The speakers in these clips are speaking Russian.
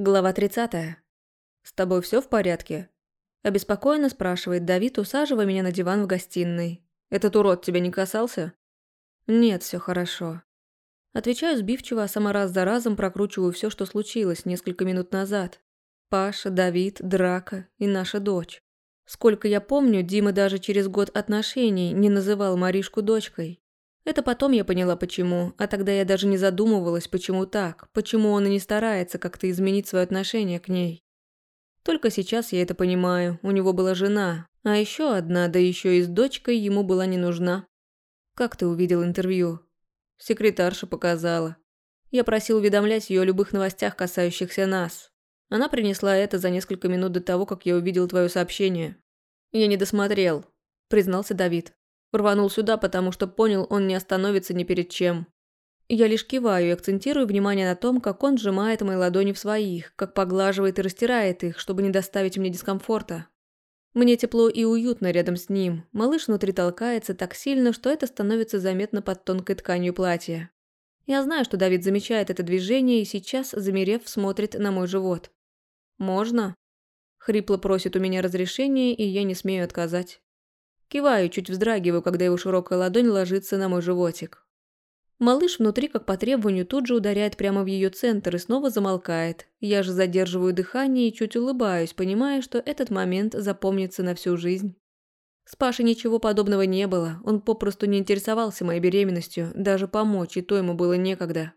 Глава 30. «С тобой все в порядке?» Обеспокоенно спрашивает Давид, усаживая меня на диван в гостиной. «Этот урод тебя не касался?» «Нет, все хорошо». Отвечаю сбивчиво, а сама раз за разом прокручиваю все, что случилось несколько минут назад. Паша, Давид, драка и наша дочь. Сколько я помню, Дима даже через год отношений не называл Маришку дочкой. Это потом я поняла, почему, а тогда я даже не задумывалась, почему так, почему он и не старается как-то изменить свое отношение к ней. Только сейчас я это понимаю, у него была жена, а еще одна, да еще и с дочкой ему была не нужна. Как ты увидел интервью? Секретарша показала. Я просил уведомлять ее о любых новостях, касающихся нас. Она принесла это за несколько минут до того, как я увидел твое сообщение. Я не досмотрел, признался Давид. Рванул сюда, потому что понял, он не остановится ни перед чем. Я лишь киваю и акцентирую внимание на том, как он сжимает мои ладони в своих, как поглаживает и растирает их, чтобы не доставить мне дискомфорта. Мне тепло и уютно рядом с ним. Малыш внутри толкается так сильно, что это становится заметно под тонкой тканью платья. Я знаю, что Давид замечает это движение и сейчас, замерев, смотрит на мой живот. «Можно?» Хрипло просит у меня разрешения, и я не смею отказать. Киваю, чуть вздрагиваю, когда его широкая ладонь ложится на мой животик. Малыш внутри, как по требованию, тут же ударяет прямо в ее центр и снова замолкает. Я же задерживаю дыхание и чуть улыбаюсь, понимая, что этот момент запомнится на всю жизнь. С Пашей ничего подобного не было, он попросту не интересовался моей беременностью, даже помочь, и то ему было некогда.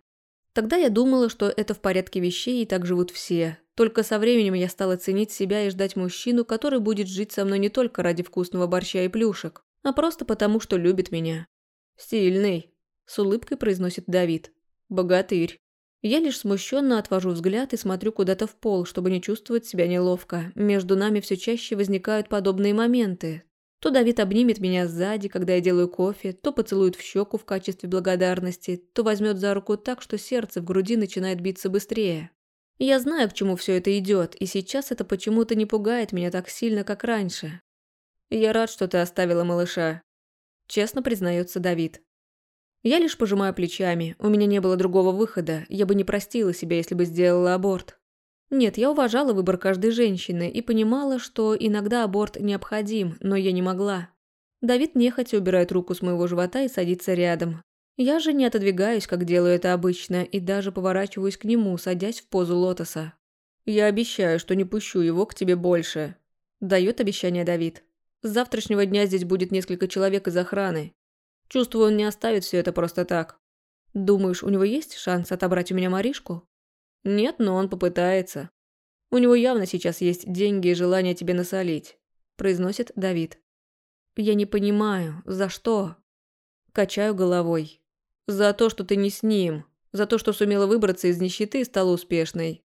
Тогда я думала, что это в порядке вещей и так живут все, только со временем я стала ценить себя и ждать мужчину, который будет жить со мной не только ради вкусного борща и плюшек, а просто потому, что любит меня. «Сильный», – с улыбкой произносит Давид. «Богатырь». Я лишь смущенно отвожу взгляд и смотрю куда-то в пол, чтобы не чувствовать себя неловко. Между нами все чаще возникают подобные моменты. То Давид обнимет меня сзади, когда я делаю кофе, то поцелует в щеку в качестве благодарности, то возьмет за руку так, что сердце в груди начинает биться быстрее. Я знаю, к чему все это идет, и сейчас это почему-то не пугает меня так сильно, как раньше. Я рад, что ты оставила малыша. Честно признается Давид. Я лишь пожимаю плечами, у меня не было другого выхода, я бы не простила себя, если бы сделала аборт. Нет, я уважала выбор каждой женщины и понимала, что иногда аборт необходим, но я не могла. Давид нехотя убирает руку с моего живота и садится рядом. Я же не отодвигаюсь, как делаю это обычно, и даже поворачиваюсь к нему, садясь в позу лотоса. «Я обещаю, что не пущу его к тебе больше», – дает обещание Давид. «С завтрашнего дня здесь будет несколько человек из охраны. Чувствую, он не оставит все это просто так. Думаешь, у него есть шанс отобрать у меня Маришку?» «Нет, но он попытается. У него явно сейчас есть деньги и желание тебе насолить», – произносит Давид. «Я не понимаю, за что?» Качаю головой. За то, что ты не с ним. За то, что сумела выбраться из нищеты и стала успешной.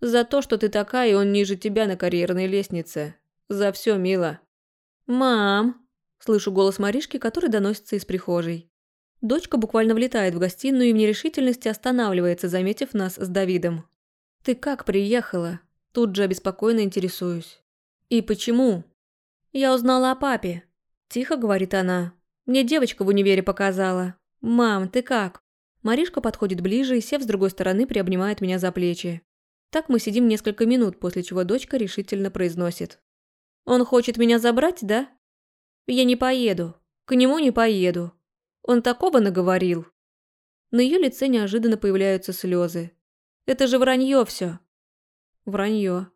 За то, что ты такая, и он ниже тебя на карьерной лестнице. За все, мила. «Мам!» – слышу голос Маришки, который доносится из прихожей. Дочка буквально влетает в гостиную и в нерешительности останавливается, заметив нас с Давидом. «Ты как приехала?» Тут же обеспокоенно интересуюсь. «И почему?» «Я узнала о папе», – тихо говорит она. «Мне девочка в универе показала. «Мам, ты как?» Маришка подходит ближе и, сев с другой стороны, приобнимает меня за плечи. Так мы сидим несколько минут, после чего дочка решительно произносит. «Он хочет меня забрать, да?» «Я не поеду. К нему не поеду. Он такого наговорил». На ее лице неожиданно появляются слезы. «Это же вранье все. «Вранье».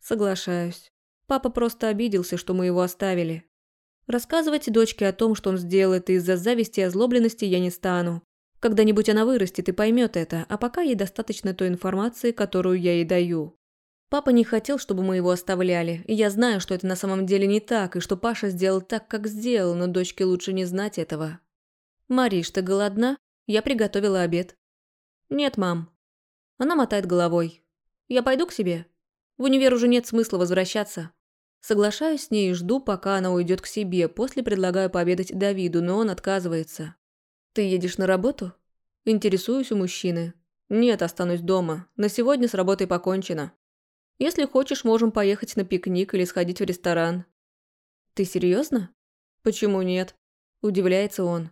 Соглашаюсь. Папа просто обиделся, что мы его оставили. Рассказывать дочке о том, что он сделает из-за зависти и озлобленности, я не стану. Когда-нибудь она вырастет и поймет это, а пока ей достаточно той информации, которую я ей даю. Папа не хотел, чтобы мы его оставляли, и я знаю, что это на самом деле не так, и что Паша сделал так, как сделал, но дочке лучше не знать этого. «Мариш, ты голодна? Я приготовила обед». «Нет, мам». Она мотает головой. «Я пойду к себе. В универ уже нет смысла возвращаться». Соглашаюсь с ней и жду, пока она уйдет к себе, после предлагаю пообедать Давиду, но он отказывается. «Ты едешь на работу?» Интересуюсь у мужчины. «Нет, останусь дома. На сегодня с работой покончено. Если хочешь, можем поехать на пикник или сходить в ресторан». «Ты серьезно? «Почему нет?» Удивляется он.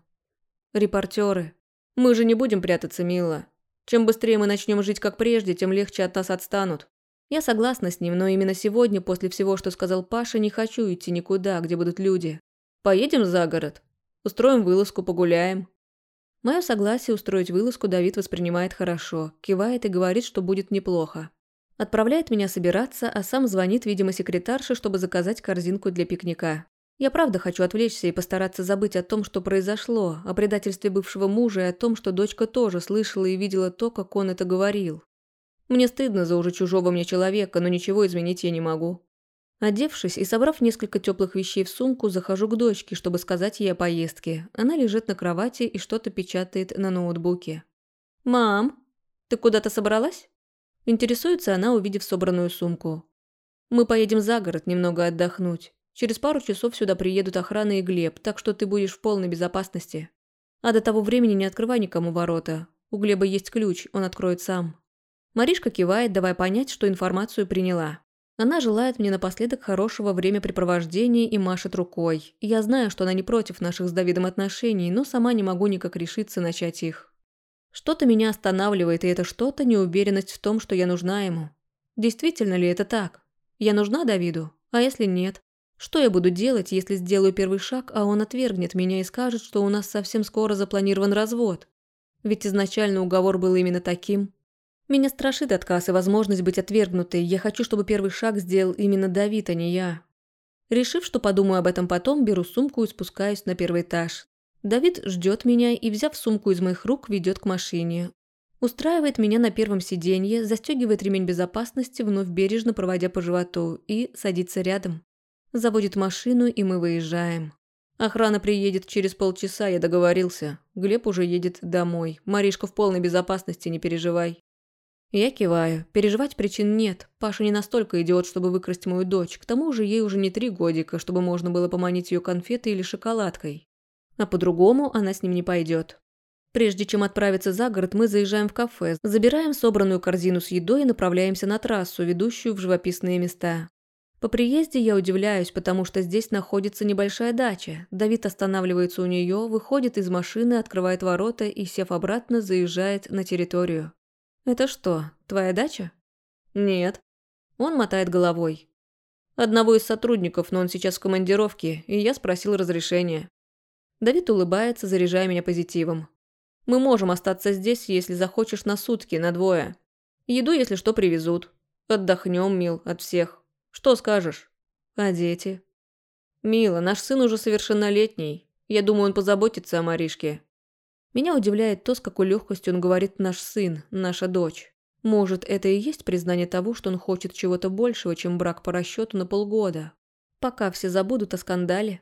«Репортеры. Мы же не будем прятаться, мило. Чем быстрее мы начнем жить как прежде, тем легче от нас отстанут. Я согласна с ним, но именно сегодня, после всего, что сказал Паша, не хочу идти никуда, где будут люди. Поедем за город. Устроим вылазку, погуляем. Мое согласие устроить вылазку Давид воспринимает хорошо, кивает и говорит, что будет неплохо. Отправляет меня собираться, а сам звонит, видимо, секретарше, чтобы заказать корзинку для пикника. Я правда хочу отвлечься и постараться забыть о том, что произошло, о предательстве бывшего мужа и о том, что дочка тоже слышала и видела то, как он это говорил. Мне стыдно за уже чужого мне человека, но ничего изменить я не могу. Одевшись и собрав несколько теплых вещей в сумку, захожу к дочке, чтобы сказать ей о поездке. Она лежит на кровати и что-то печатает на ноутбуке. «Мам, ты куда-то собралась?» Интересуется она, увидев собранную сумку. «Мы поедем за город немного отдохнуть. Через пару часов сюда приедут охрана и Глеб, так что ты будешь в полной безопасности. А до того времени не открывай никому ворота. У Глеба есть ключ, он откроет сам». Маришка кивает, давая понять, что информацию приняла. Она желает мне напоследок хорошего времяпрепровождения и машет рукой. Я знаю, что она не против наших с Давидом отношений, но сама не могу никак решиться начать их. Что-то меня останавливает, и это что-то неуверенность в том, что я нужна ему. Действительно ли это так? Я нужна Давиду? А если нет? Что я буду делать, если сделаю первый шаг, а он отвергнет меня и скажет, что у нас совсем скоро запланирован развод? Ведь изначально уговор был именно таким. Меня страшит отказ и возможность быть отвергнутой. Я хочу, чтобы первый шаг сделал именно Давид, а не я. Решив, что подумаю об этом потом, беру сумку и спускаюсь на первый этаж. Давид ждет меня и, взяв сумку из моих рук, ведет к машине. Устраивает меня на первом сиденье, застегивает ремень безопасности, вновь бережно проводя по животу, и садится рядом. Заводит машину, и мы выезжаем. Охрана приедет через полчаса, я договорился. Глеб уже едет домой. Маришка в полной безопасности, не переживай. Я киваю. Переживать причин нет. Паша не настолько идиот, чтобы выкрасть мою дочь. К тому же ей уже не три годика, чтобы можно было поманить ее конфетой или шоколадкой. А по-другому она с ним не пойдет. Прежде чем отправиться за город, мы заезжаем в кафе, забираем собранную корзину с едой и направляемся на трассу, ведущую в живописные места. По приезде я удивляюсь, потому что здесь находится небольшая дача. Давид останавливается у нее, выходит из машины, открывает ворота и, сев обратно, заезжает на территорию. «Это что, твоя дача?» «Нет». Он мотает головой. «Одного из сотрудников, но он сейчас в командировке, и я спросил разрешения». Давид улыбается, заряжая меня позитивом. «Мы можем остаться здесь, если захочешь, на сутки, на двое. Еду, если что, привезут. Отдохнем, мил, от всех. Что скажешь?» «А дети?» «Мила, наш сын уже совершеннолетний. Я думаю, он позаботится о Маришке. Меня удивляет то, с какой легкостью он говорит «наш сын», «наша дочь». Может, это и есть признание того, что он хочет чего-то большего, чем брак по расчету на полгода. Пока все забудут о скандале,